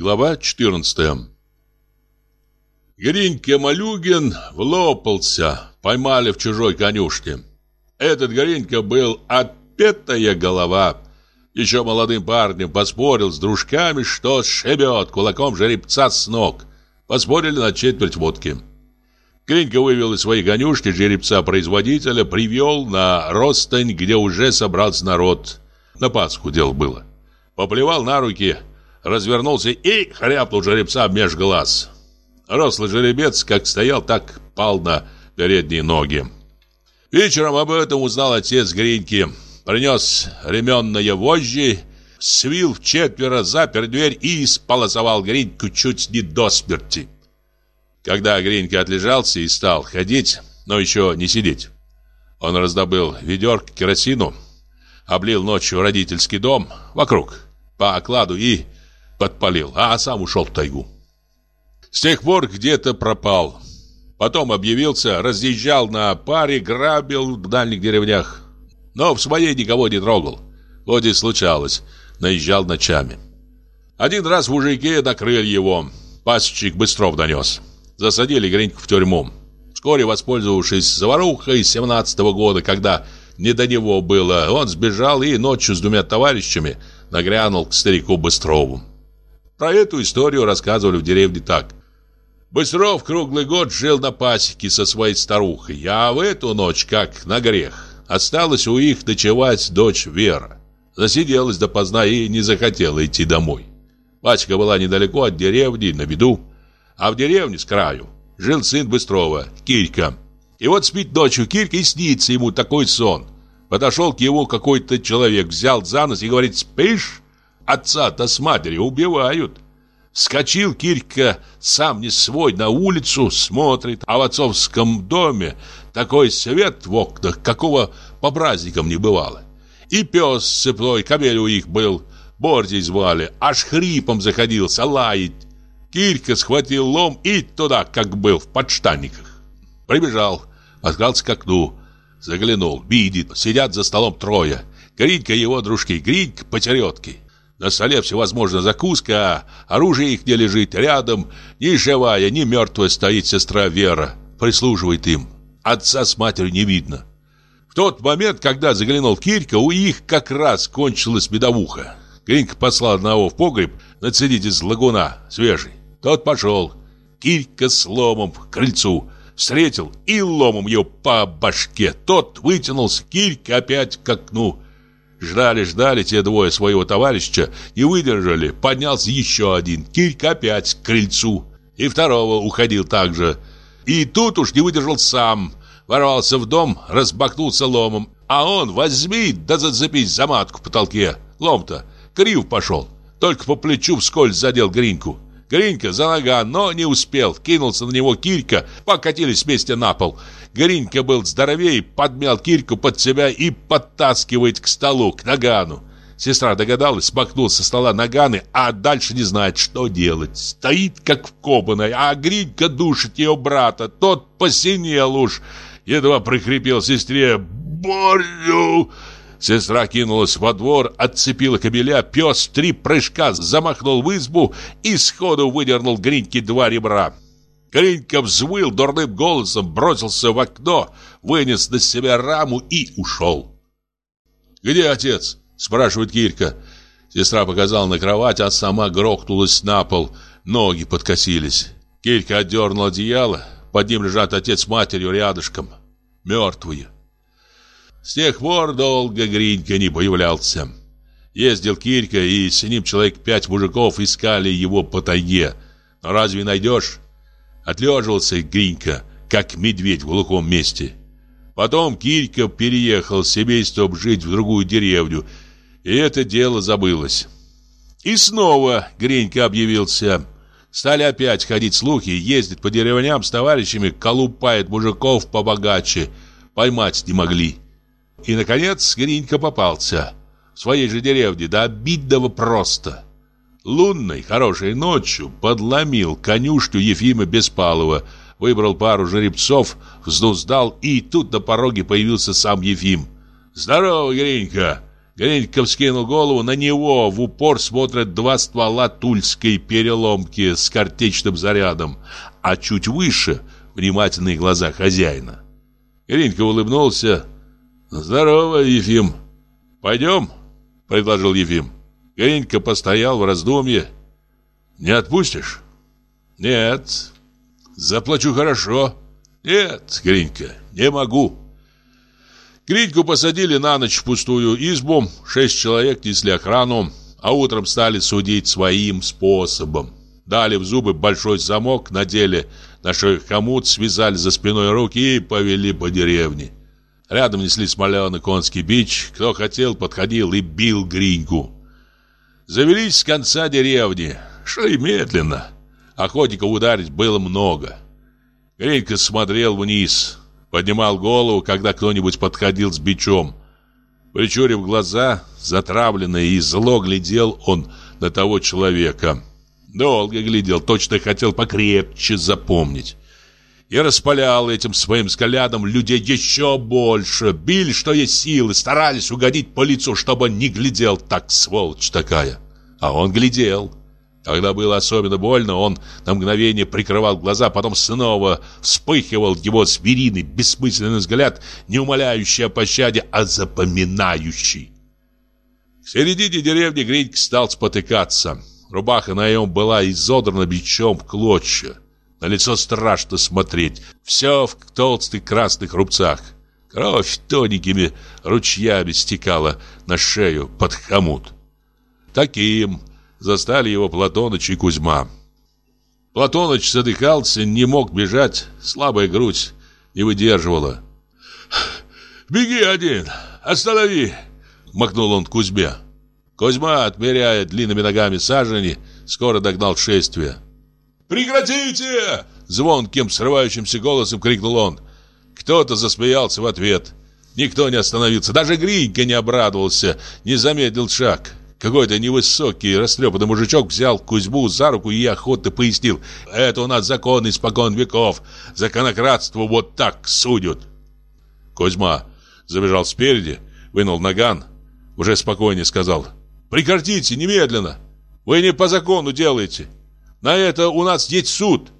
Глава 14 Гринька Малюгин влопался, поймали в чужой конюшне. Этот Гринька был отпетая голова. Еще молодым парнем поспорил с дружками, что сшибет кулаком жеребца с ног. Поспорили на четверть водки. Гринька вывел из своей конюшни жеребца-производителя, привел на ростань, где уже собрался народ. На Пасху дело было. Поплевал на руки, развернулся и хряпнул жеребца меж глаз. Рослый жеребец, как стоял, так пал на передние ноги. Вечером об этом узнал отец Гриньки. Принес ременные вожжи, свил в четверо, запер дверь и сполосовал Гриньку чуть не до смерти. Когда Гринька отлежался и стал ходить, но еще не сидеть, он раздобыл ведерко керосину, облил ночью родительский дом вокруг, по окладу и подпалил, а сам ушел в тайгу. С тех пор где-то пропал. Потом объявился, разъезжал на паре, грабил в дальних деревнях. Но в своей никого не трогал. Вот и случалось, наезжал ночами. Один раз в мужике накрыли его. Пасечник Быстров донес. Засадили Гриньку в тюрьму. Вскоре, воспользовавшись заварухой 17 -го года, когда не до него было, он сбежал и ночью с двумя товарищами нагрянул к старику Быстрову. Про эту историю рассказывали в деревне так. Быстров круглый год жил на пасеке со своей старухой, а в эту ночь, как на грех, осталась у их ночевать дочь Вера. Засиделась допоздна и не захотела идти домой. Пасека была недалеко от деревни, на виду, а в деревне с краю жил сын Быстрова, Кирька. И вот спит ночью Кирька и снится ему такой сон. Подошел к его какой-то человек, взял за нос и говорит «Спишь?» Отца-то с матерью убивают. Скочил Кирька сам не свой на улицу, смотрит, а в отцовском доме такой свет в окнах, какого по праздникам не бывало. И пес цепной, кобель у их был, Бордей звали, аж хрипом заходился, лаять. Кирька схватил лом и туда, как был, в подштанниках. Прибежал, открался к окну, заглянул, видит, сидят за столом трое. Гринька его дружки, Гринька, потеретки. На столе всевозможная закуска, а оружие их не лежит рядом. Ни живая, ни мертвая стоит сестра Вера. Прислуживает им. Отца с матерью не видно. В тот момент, когда заглянул Кирька, у их как раз кончилась медовуха. Гринька послал одного в погреб нацедить из лагуна, свежий. Тот пошел. Кирька с ломом к крыльцу. Встретил и ломом ее по башке. Тот вытянулся, Кирька опять к окну. Ждали-ждали те двое своего товарища, не выдержали, поднялся еще один, Кирька опять к крыльцу, и второго уходил также. И тут уж не выдержал сам, ворвался в дом, разбахнулся ломом, а он возьми да зацепись за матку в потолке. Лом-то крив пошел, только по плечу вскользь задел Гриньку. Гринька за нога, но не успел. Кинулся на него Кирька, покатились вместе на пол. Гринька был здоровее, подмял Кирьку под себя и подтаскивает к столу, к нагану. Сестра догадалась, смахнул со стола наганы, а дальше не знает, что делать. Стоит, как вкопанная, а Гринька душит ее брата. Тот посинел уж. Едва прикрепил сестре «Борю!» Сестра кинулась во двор, отцепила кобеля, пес три прыжка замахнул в избу и сходу выдернул Гриньке два ребра. Гринька взвыл дурным голосом, бросился в окно, вынес на себя раму и ушел. «Где отец?» – спрашивает Кирка. Сестра показала на кровать, а сама грохнулась на пол, ноги подкосились. Кирка отдернул одеяло, под ним лежат отец с матерью рядышком, мертвые. С тех пор долго Гринька не появлялся. Ездил Кирька, и с ним человек пять мужиков искали его по тайге. Но разве найдешь? Отлеживался Гринька, как медведь в глухом месте. Потом Кирька переехал с семейством жить в другую деревню, и это дело забылось. И снова Гринька объявился. Стали опять ходить слухи, ездит по деревням с товарищами, колупает мужиков побогаче. Поймать не могли. И, наконец, Гринька попался. В своей же деревне, до обидного просто. Лунной, хорошей ночью подломил конюшню Ефима Беспалова, выбрал пару жеребцов, взнуздал, и тут на пороге появился сам Ефим. «Здорово, Гринька!» — Гринько вскинул голову, на него в упор смотрят два ствола тульской переломки с картечным зарядом, а чуть выше внимательные глаза хозяина. Гринько улыбнулся. «Здорово, Ефим!» «Пойдем?» — предложил Ефим. Гринько постоял в раздумье. «Не отпустишь?» «Нет». «Заплачу хорошо». «Нет, Гринька, не могу». Гриньку посадили на ночь в пустую избу, шесть человек несли охрану, а утром стали судить своим способом. Дали в зубы большой замок, надели на шею хомут, связали за спиной руки и повели по деревне. Рядом несли смоленый конский бич, кто хотел, подходил и бил Гриньку. Завелись с конца деревни, шли медленно. Охотников ударить было много. Гринька смотрел вниз, поднимал голову, когда кто-нибудь подходил с бичом. Причурив глаза, затравленно и зло глядел он на того человека. Долго глядел, точно хотел покрепче запомнить. И распалял этим своим взглядом людей еще больше. Били, что есть силы, старались угодить по лицу, чтобы не глядел так, сволочь такая. А он глядел. Когда было особенно больно, он на мгновение прикрывал глаза, потом снова вспыхивал его звериный, бессмысленный взгляд, не умоляющий о пощаде, а запоминающий. В середине деревни Гриньк стал спотыкаться. Рубаха на нем была изодрана бичом в клочья. На лицо страшно смотреть. Все в толстых красных рубцах. Кровь тоненькими ручьями стекала на шею под хомут. Таким застали его Платоныч и Кузьма. Платоныч задыхался, не мог бежать, слабая грудь не выдерживала. «Беги один! Останови!» — макнул он Кузьме. Кузьма, отмеряя длинными ногами сажени, скоро догнал шествие. «Прекратите!» — звонким, срывающимся голосом крикнул он. Кто-то засмеялся в ответ. Никто не остановился, даже Гринька не обрадовался, не замедлил шаг. Какой-то невысокий, растрепанный мужичок взял Кузьму за руку и охотно пояснил. «Это у нас закон испокон веков. Законократство вот так судят». Кузьма забежал спереди, вынул наган, уже спокойнее сказал. «Прекратите немедленно! Вы не по закону делаете. На это у нас есть суд».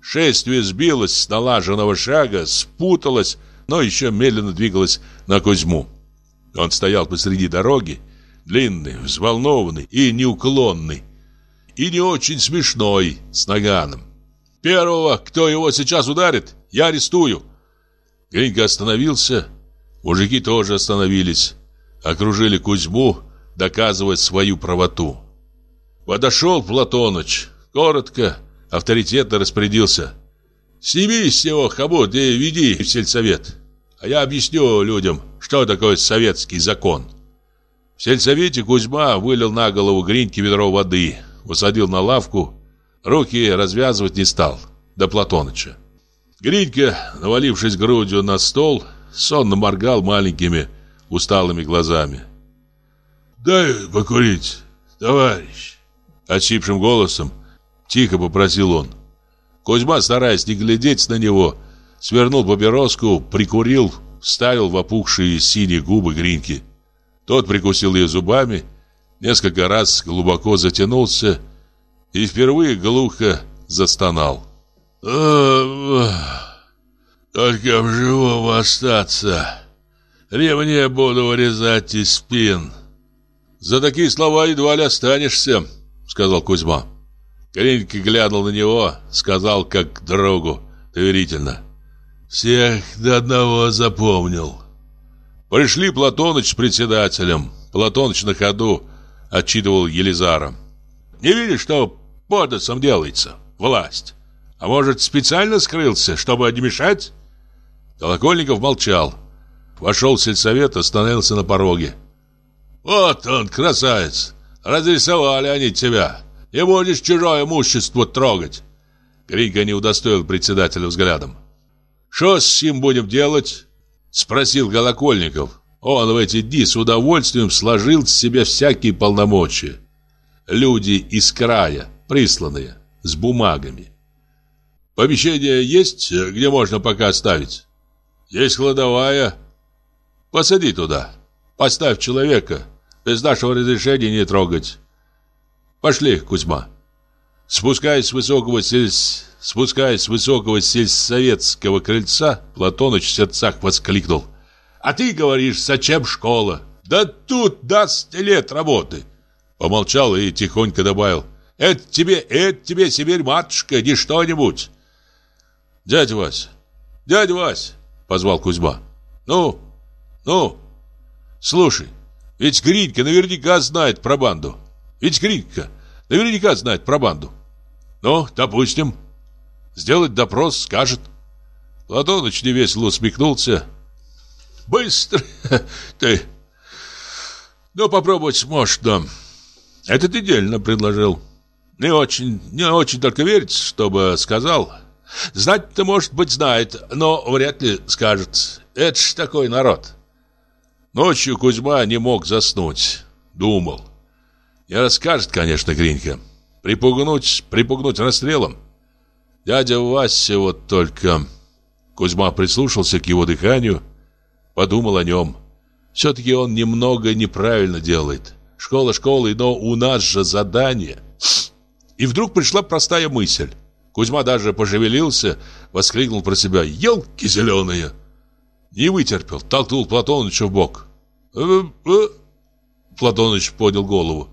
Шествие сбилось с налаженного шага, спуталось, но еще медленно двигалось на Кузьму. Он стоял посреди дороги, длинный, взволнованный и неуклонный. И не очень смешной, с наганом. «Первого, кто его сейчас ударит, я арестую!» Гринька остановился, мужики тоже остановились, окружили Кузьму, доказывая свою правоту. Подошел Платоныч, коротко, авторитетно распорядился. «Сними с него хомут и веди в сельсовет, а я объясню людям, что такое советский закон». В сельсовете Кузьма вылил на голову Гриньке ведро воды, усадил на лавку, руки развязывать не стал, до Платоныча. Гринька, навалившись грудью на стол, сонно моргал маленькими усталыми глазами. «Дай покурить, товарищ!» Отсипшим голосом тихо попросил он. Кузьма, стараясь не глядеть на него, свернул папироску, прикурил, вставил в опухшие синие губы Гриньки. Тот прикусил ее зубами, несколько раз глубоко затянулся и впервые глухо застонал. «Только в живом остаться. Ремне буду вырезать из спин». «За такие слова едва ли останешься», — сказал Кузьма. Коренька глянул на него, сказал как другу, доверительно. «Всех до одного запомнил». Пришли Платоныч с председателем. Платоныч на ходу отчитывал Елизара. «Не видишь, что подосом делается? Власть. А может, специально скрылся, чтобы не мешать?» Колокольников молчал. Вошел в сельсовет, остановился на пороге. «Вот он, красавец! Разрисовали они тебя. Не будешь чужое имущество трогать!» Григо не удостоил председателя взглядом. «Что с ним будем делать?» Спросил Голокольников. Он в эти дни с удовольствием сложил с себя всякие полномочия. Люди из края, присланные, с бумагами. Помещение есть, где можно пока оставить? Есть кладовая. Посади туда. Поставь человека. Без нашего разрешения не трогать. Пошли, Кузьма. Спускаясь с высокого сельс... Спускаясь с высокого сельсоветского крыльца, Платоныч в сердцах воскликнул. «А ты говоришь, зачем школа? Да тут даст лет работы!» Помолчал и тихонько добавил. «Это тебе, это тебе, Сибирь-матушка, не что-нибудь!» «Дядя Вась, дядя Вась!» — позвал Кузьма. «Ну, ну, слушай, ведь Гринька наверняка знает про банду. Ведь Гринька наверняка знает про банду. Ну, допустим, сделать допрос скажет». Платоныч невесело усмехнулся. «Быстро ты! Ну, попробовать можно. Это ты предложил. Не очень, не очень только верится, чтобы сказал. Знать-то, может быть, знает, но вряд ли скажет. Это ж такой народ. Ночью Кузьма не мог заснуть. Думал. Не расскажет, конечно, Гринька. Припугнуть, припугнуть расстрелом. Дядя Вася вот только... Кузьма прислушался к его дыханию, подумал о нем. Все-таки он немного неправильно делает. Школа школы, но у нас же задание. И вдруг пришла простая мысль. Кузьма даже пошевелился, воскликнул про себя «Елки зеленые!» Не вытерпел, толкнул Платоныча в бок. «Э -э Платоныч поднял голову.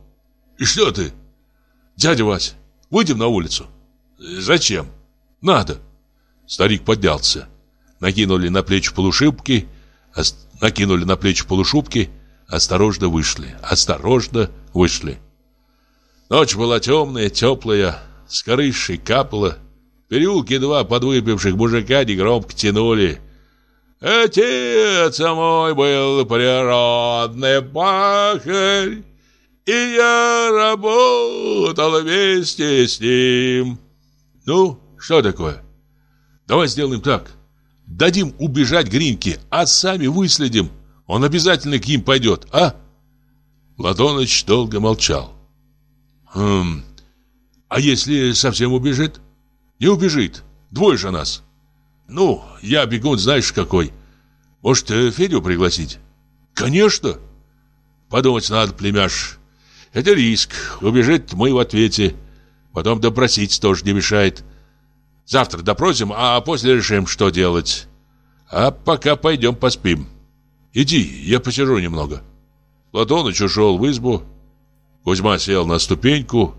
«И что ты?» «Дядя Вась, выйдем на улицу». «Зачем?» «Надо». Старик поднялся. Накинули на плечи полушубки, накинули на плечи полушубки, осторожно вышли, осторожно вышли. Ночь была темная, теплая, с крыши капало. В переулке два подвыпивших мужика негромко тянули. Отец мой был природный пахарь, и я работал вместе с ним. Ну, что такое? Давай сделаем так. Дадим убежать Гринке, а сами выследим. Он обязательно к ним пойдет, а? Ладоныч долго молчал. Хм, а если совсем убежит? Не убежит. Двое же нас. Ну, я бегун, знаешь какой. Может, Федю пригласить? Конечно. Подумать надо, племяш. Это риск. Убежит мы в ответе. Потом допросить тоже не мешает. Завтра допросим, а после решим, что делать. А пока пойдем поспим. Иди, я посижу немного. Платоныч ушел в избу. Кузьма сел на ступеньку,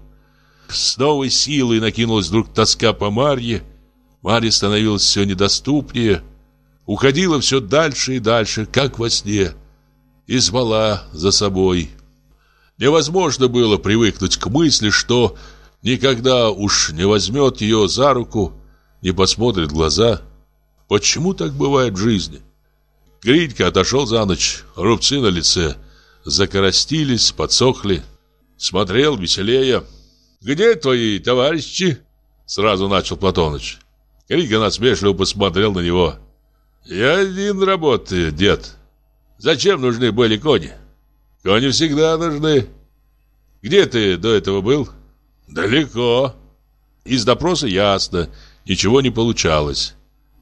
с новой силой накинулась вдруг тоска по Марье. Марья становилась все недоступнее, уходила все дальше и дальше, как во сне, и звала за собой. Невозможно было привыкнуть к мысли, что никогда уж не возьмет ее за руку, не посмотрит в глаза. Почему так бывает в жизни? Гринька отошел за ночь, рубцы на лице закоростились, подсохли. Смотрел веселее. «Где твои товарищи?» Сразу начал Платоныч. Крика насмешливо посмотрел на него. «Я один работаю, дед. Зачем нужны были кони?» «Кони всегда нужны. Где ты до этого был?» «Далеко». Из допроса ясно, ничего не получалось.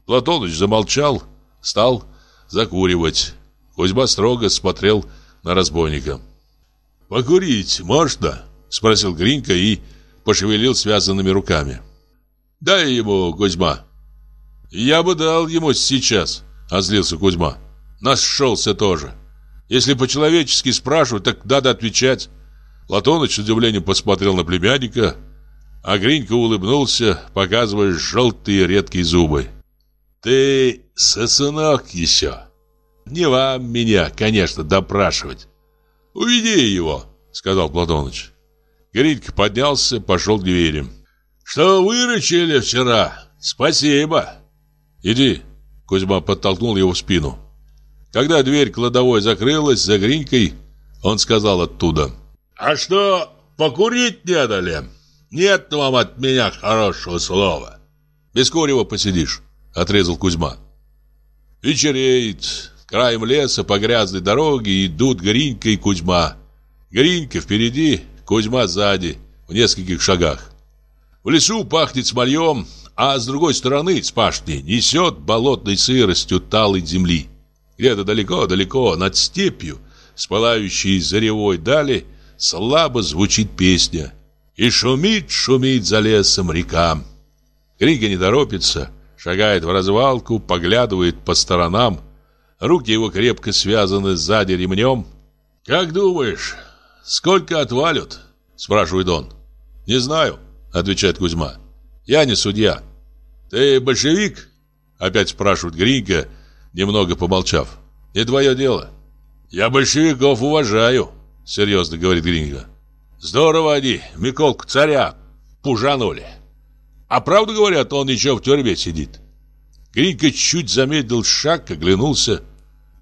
Платоныч замолчал, стал закуривать. Кузьма строго смотрел на разбойника. «Покурить можно?» — спросил Гринька и пошевелил связанными руками. «Дай ему, Кузьма». «Я бы дал ему сейчас», — озлился Кузьма. «Нашелся тоже. Если по-человечески спрашивают, так надо отвечать». Платоныч с удивлением посмотрел на племянника, а Гринька улыбнулся, показывая желтые редкие зубы. «Ты сосунок еще. Не вам меня, конечно, допрашивать». «Уведи его», — сказал Платоныч. Гринька поднялся, пошел к двери. «Что выручили вчера? Спасибо!» «Иди!» Кузьма подтолкнул его в спину. Когда дверь кладовой закрылась за Гринькой, он сказал оттуда. «А что, покурить не дали? Нет вам от меня хорошего слова!» «Без курева посидишь», — отрезал Кузьма. Вечереет. Краем леса по грязной дороге идут Гринька и Кузьма. Гринька впереди, Кузьма сзади, в нескольких шагах. В лесу пахнет смольем, а с другой стороны, с пашни, несет болотной сыростью талой земли. Где-то далеко-далеко, над степью, с пылающей заревой дали слабо звучит песня. И шумит, шумит за лесом река. Гринька не торопится, шагает в развалку, поглядывает по сторонам. Руки его крепко связаны сзади ремнем. «Как думаешь, сколько отвалят?» – спрашивает он. «Не знаю», – отвечает Кузьма. «Я не судья». «Ты большевик?» – опять спрашивает Гринька, немного помолчав. «Не твое дело». «Я большевиков уважаю», — серьезно говорит Гринго. «Здорово они, Миколку царя, пужанули. А правду говорят, он еще в тюрьме сидит». Гринька чуть замедлил шаг, оглянулся.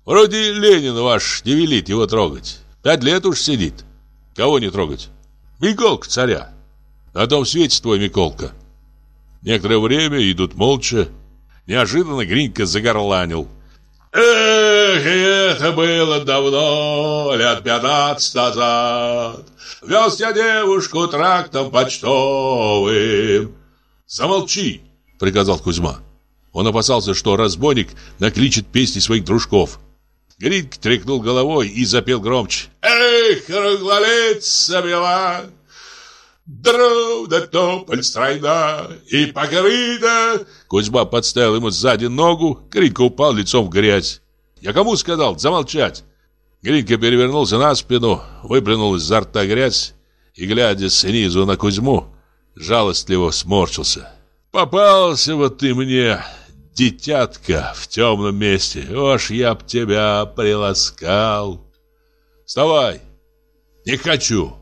«Вроде Ленин ваш не велит его трогать. Пять лет уж сидит. Кого не трогать? Миколка царя. На том свете твой Миколка». Некоторое время идут молча. Неожиданно Гринька загорланил. Эх, это было давно, лет пятнадцать назад. Вез я девушку трактом почтовым. Замолчи, приказал Кузьма. Он опасался, что разбойник накличет песни своих дружков. Гринька тряхнул головой и запел громче. Эх, круглолица бела, Дров да тополь стройна и покрыта. Кузьма подставил ему сзади ногу, Гринька упал лицом в грязь. Я кому сказал замолчать? Гринька перевернулся на спину, выплюнул изо рта грязь и, глядя снизу на Кузьму, жалостливо сморщился. «Попался вот ты мне, дитятка, в темном месте. Ож, я б тебя приласкал!» «Вставай!» «Не хочу!»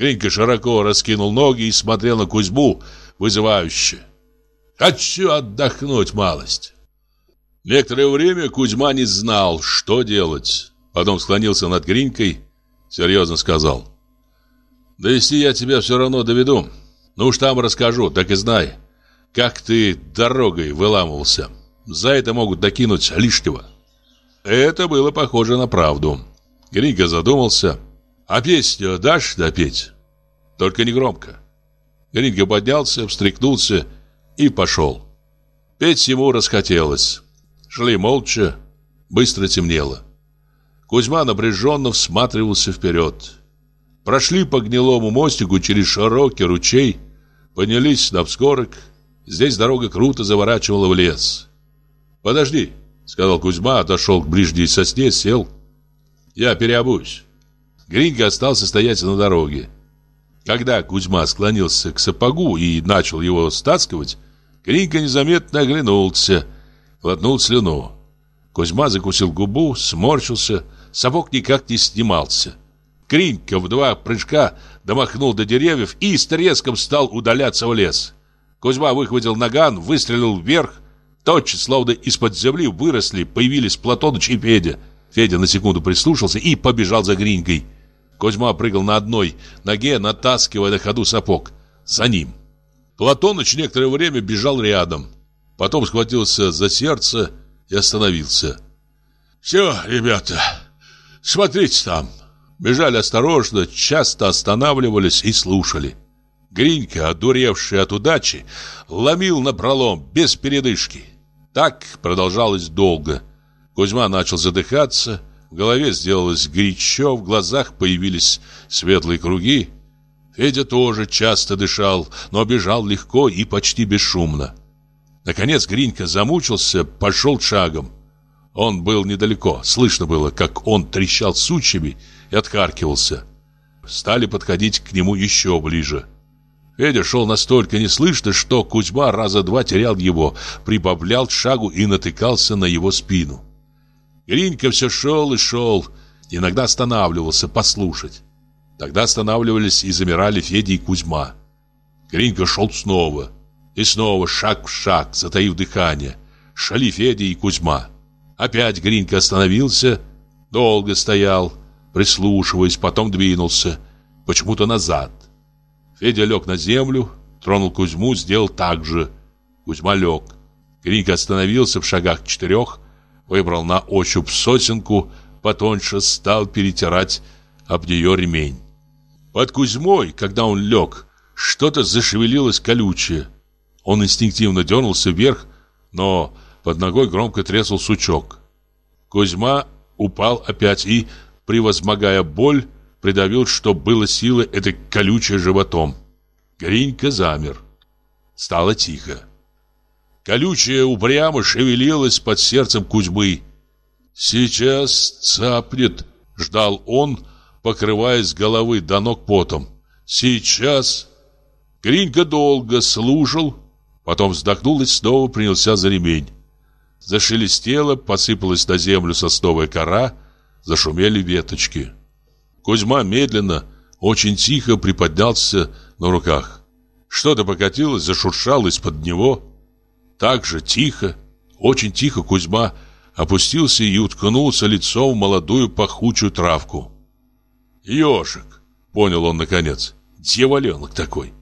Гринька широко раскинул ноги и смотрел на Кузьму вызывающе. «Хочу отдохнуть малость». Некоторое время Кузьма не знал, что делать. Потом склонился над Гринькой, серьезно сказал. «Да если я тебя все равно доведу, ну уж там расскажу, так и знай, как ты дорогой выламывался. За это могут докинуть лишнего». Это было похоже на правду. Гринька задумался – а песню дашь допеть? Только не громко. Гринго поднялся, встряхнулся и пошел. Петь ему расхотелось. Шли молча, быстро темнело. Кузьма напряженно всматривался вперед. Прошли по гнилому мостику через широкий ручей, поднялись на вскорок. Здесь дорога круто заворачивала в лес. «Подожди», — сказал Кузьма, отошел к ближней сосне, сел. «Я переобуюсь». Гринго остался стоять на дороге. Когда Кузьма склонился к сапогу и начал его стаскивать, Гринго незаметно оглянулся, глотнул слюну. Кузьма закусил губу, сморщился, сапог никак не снимался. Кринька в два прыжка домахнул до деревьев и с треском стал удаляться в лес. Кузьма выхватил наган, выстрелил вверх. Тотчас, словно из-под земли, выросли, появились Платоныч и Федя. Федя на секунду прислушался и побежал за Гринькой. Козьма прыгал на одной ноге, натаскивая на ходу сапог. За ним. Платоныч некоторое время бежал рядом. Потом схватился за сердце и остановился. «Все, ребята, смотрите там!» Бежали осторожно, часто останавливались и слушали. Гринька, одуревший от удачи, ломил на пролом без передышки. Так продолжалось долго. Кузьма начал задыхаться, в голове сделалось горячо, в глазах появились светлые круги. Федя тоже часто дышал, но бежал легко и почти бесшумно. Наконец Гринька замучился, пошел шагом. Он был недалеко, слышно было, как он трещал сучьями и отхаркивался. Стали подходить к нему еще ближе. Федя шел настолько неслышно, что Кузьма раза два терял его, прибавлял шагу и натыкался на его спину. Гринька все шел и шел, иногда останавливался послушать. Тогда останавливались и замирали Федя и Кузьма. Гринька шел снова, и снова шаг в шаг, затаив дыхание. Шали Федя и Кузьма. Опять Гринька остановился, долго стоял, прислушиваясь, потом двинулся, почему-то назад. Федя лег на землю, тронул Кузьму, сделал так же. Кузьма лег. Гринька остановился в шагах четырех, Выбрал на ощупь сосенку, потоньше стал перетирать об нее ремень. Под Кузьмой, когда он лег, что-то зашевелилось колючее. Он инстинктивно дернулся вверх, но под ногой громко тресл сучок. Кузьма упал опять и превозмогая боль, придавил, что было силы, это колючее животом. Гринька замер. Стало тихо. Колючее упрямо шевелилось под сердцем Кузьмы. «Сейчас цапнет», — ждал он, покрываясь головы до ног потом. «Сейчас». Гринька долго слушал, потом вздохнул и снова принялся за ремень. Зашелестело, посыпалась на землю сосновая кора, зашумели веточки. Кузьма медленно, очень тихо приподнялся на руках. Что-то покатилось, зашуршало из-под него. Так же тихо, очень тихо Кузьма опустился и уткнулся лицом в молодую пахучую травку. «Ежик!» — понял он наконец. «Дьяволенок такой!»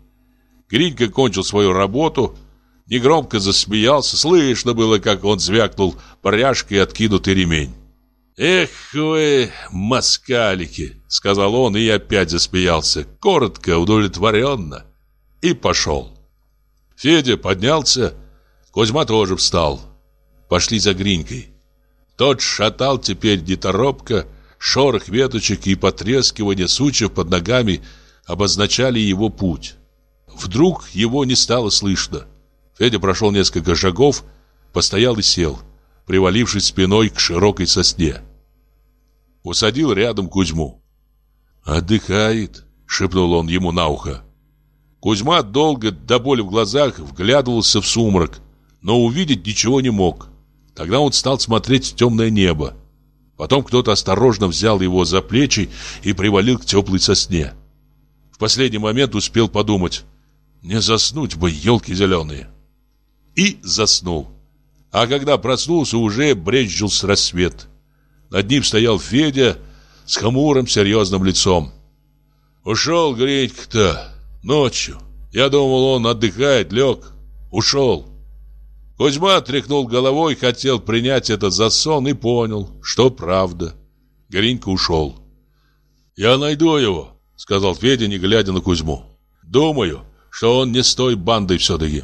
Гринька кончил свою работу, негромко засмеялся. Слышно было, как он звякнул пряжкой откинутый ремень. «Эх вы, москалики!» — сказал он и опять засмеялся, коротко, удовлетворенно, и пошел. Федя поднялся, Кузьма тоже встал. Пошли за Гринькой. Тот шатал теперь неторопко, шорох веточек и потрескивание сучьев под ногами обозначали его путь. Вдруг его не стало слышно. Федя прошел несколько шагов, постоял и сел, привалившись спиной к широкой сосне. Усадил рядом Кузьму. «Отдыхает», — шепнул он ему на ухо. Кузьма долго, до боли в глазах, вглядывался в сумрак, но увидеть ничего не мог. Тогда он стал смотреть в темное небо. Потом кто-то осторожно взял его за плечи и привалил к теплой сосне. В последний момент успел подумать, не заснуть бы, елки зеленые. И заснул. А когда проснулся, уже брезжил с рассвет. Над ним стоял Федя с хмурым серьезным лицом. Ушел Гречка-то ночью. Я думал, он отдыхает, лег. Ушел. Кузьма тряхнул головой, хотел принять это за сон и понял, что правда. Гринька ушел. «Я найду его», — сказал Федя, не глядя на Кузьму. «Думаю, что он не с той бандой все-таки».